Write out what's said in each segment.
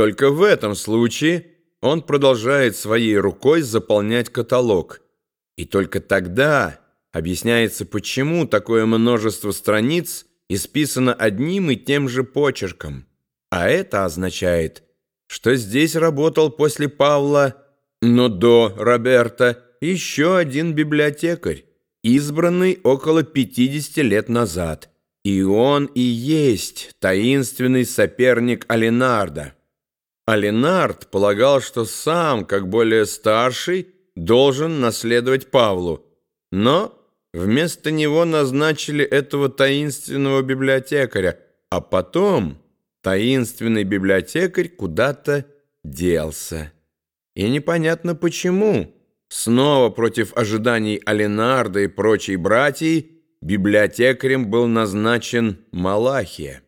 Только в этом случае он продолжает своей рукой заполнять каталог. И только тогда объясняется, почему такое множество страниц исписано одним и тем же почерком. А это означает, что здесь работал после Павла, но до Роберта, еще один библиотекарь, избранный около 50 лет назад. И он и есть таинственный соперник Алинарда. Алинард полагал, что сам, как более старший, должен наследовать Павлу, но вместо него назначили этого таинственного библиотекаря, а потом таинственный библиотекарь куда-то делся. И непонятно почему. Снова против ожиданий Алинарда и прочей братьей библиотекарем был назначен Малахия.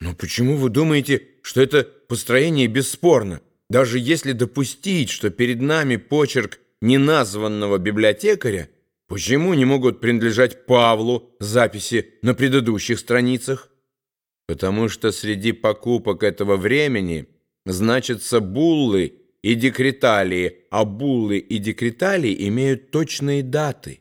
Но почему вы думаете, что это построение бесспорно? Даже если допустить, что перед нами почерк неназванного библиотекаря, почему не могут принадлежать Павлу записи на предыдущих страницах? Потому что среди покупок этого времени значатся буллы и декреталии, а буллы и декреталии имеют точные даты.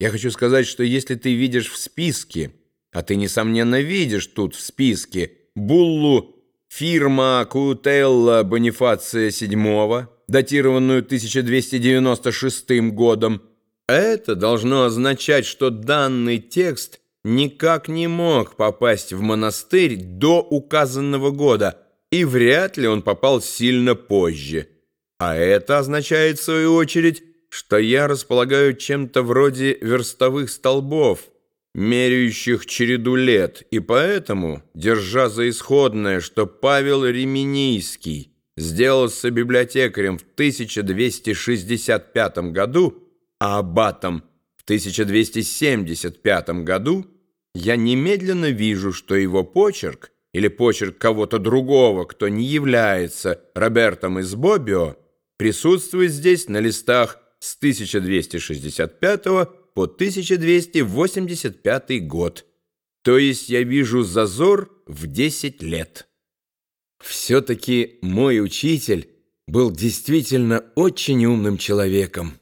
Я хочу сказать, что если ты видишь в списке, а ты, несомненно, видишь тут в списке буллу фирма Кутелла Бонифация VII, датированную 1296 годом, это должно означать, что данный текст никак не мог попасть в монастырь до указанного года, и вряд ли он попал сильно позже. А это означает, в свою очередь, что я располагаю чем-то вроде верстовых столбов, меряющих череду лет, и поэтому, держа за исходное, что Павел Ременийский сделался библиотекарем в 1265 году, а аббатом в 1275 году, я немедленно вижу, что его почерк или почерк кого-то другого, кто не является Робертом из Бобио, присутствует здесь на листах с 1265 по 1285 год. То есть я вижу зазор в 10 лет. Все-таки мой учитель был действительно очень умным человеком.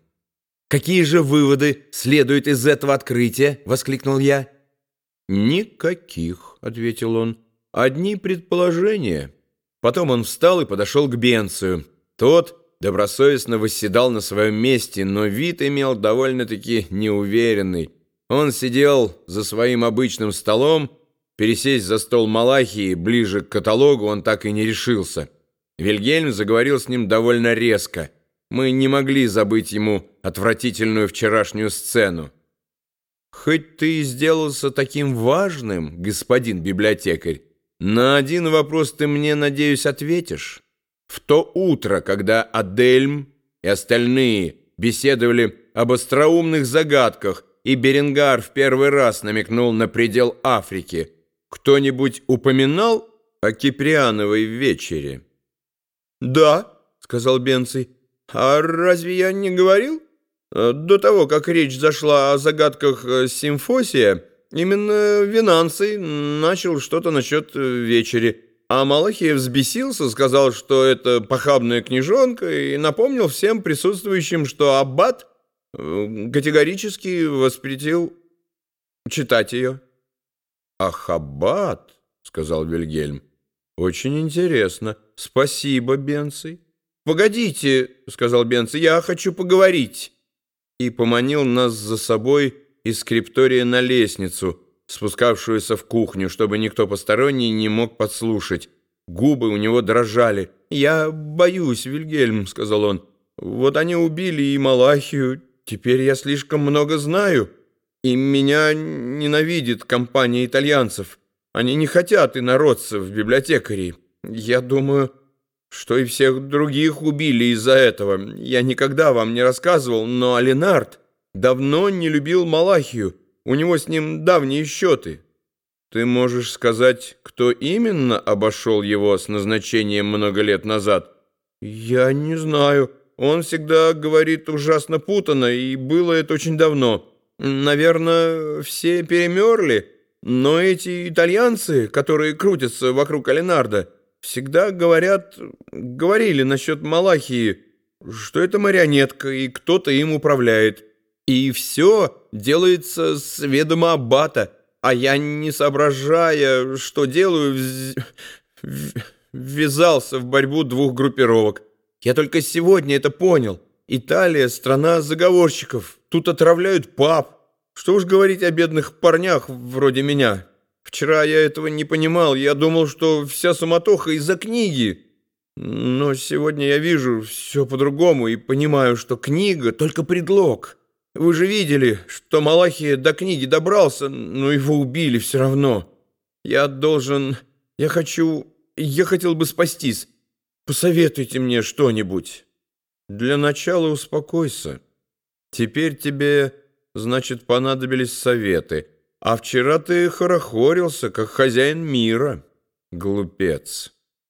«Какие же выводы следуют из этого открытия?» — воскликнул я. «Никаких», — ответил он. «Одни предположения». Потом он встал и подошел к Бенцию. Тот добросовестно восседал на своем месте, но вид имел довольно-таки неуверенный. Он сидел за своим обычным столом, пересесть за стол Малахии ближе к каталогу он так и не решился. Вильгельм заговорил с ним довольно резко. Мы не могли забыть ему отвратительную вчерашнюю сцену. «Хоть ты и сделался таким важным, господин библиотекарь, на один вопрос ты мне, надеюсь, ответишь». В то утро, когда Адельм и остальные беседовали об остроумных загадках, и Беренгар в первый раз намекнул на предел Африки, кто-нибудь упоминал о Киприановой вечере? «Да», — сказал Бенций. «А разве я не говорил?» До того, как речь зашла о загадках э, симфосия, именно Винанций начал что-то насчет э, вечери. А Малахия взбесился, сказал, что это похабная книжонка, и напомнил всем присутствующим, что Аббат э, категорически воспретил читать ее. «Ах, Аббат!» — сказал Вильгельм. «Очень интересно. Спасибо, Бенций». «Погодите», — сказал Бенций, — «я хочу поговорить». И поманил нас за собой из скриптория на лестницу — спускавшуюся в кухню, чтобы никто посторонний не мог подслушать. Губы у него дрожали. «Я боюсь, Вильгельм», — сказал он. «Вот они убили и Малахию. Теперь я слишком много знаю. И меня ненавидит компания итальянцев. Они не хотят инородцев, библиотекарей. Я думаю, что и всех других убили из-за этого. Я никогда вам не рассказывал, но Алинард давно не любил Малахию». У него с ним давние счеты. Ты можешь сказать, кто именно обошел его с назначением много лет назад? Я не знаю. Он всегда говорит ужасно путано, и было это очень давно. Наверное, все перемерли, но эти итальянцы, которые крутятся вокруг Алинарда, всегда говорят, говорили насчет Малахии, что это марионетка, и кто-то им управляет. И все делается с ведома аббата, а я, не соображая, что делаю, ввязался в борьбу двух группировок. Я только сегодня это понял. Италия — страна заговорщиков. Тут отравляют пап. Что уж говорить о бедных парнях вроде меня. Вчера я этого не понимал. Я думал, что вся суматоха из-за книги. Но сегодня я вижу все по-другому и понимаю, что книга — только предлог. Вы же видели, что Малахия до книги добрался, но его убили все равно. Я должен... Я хочу... Я хотел бы спастись. Посоветуйте мне что-нибудь. Для начала успокойся. Теперь тебе, значит, понадобились советы. А вчера ты хорохорился, как хозяин мира, глупец».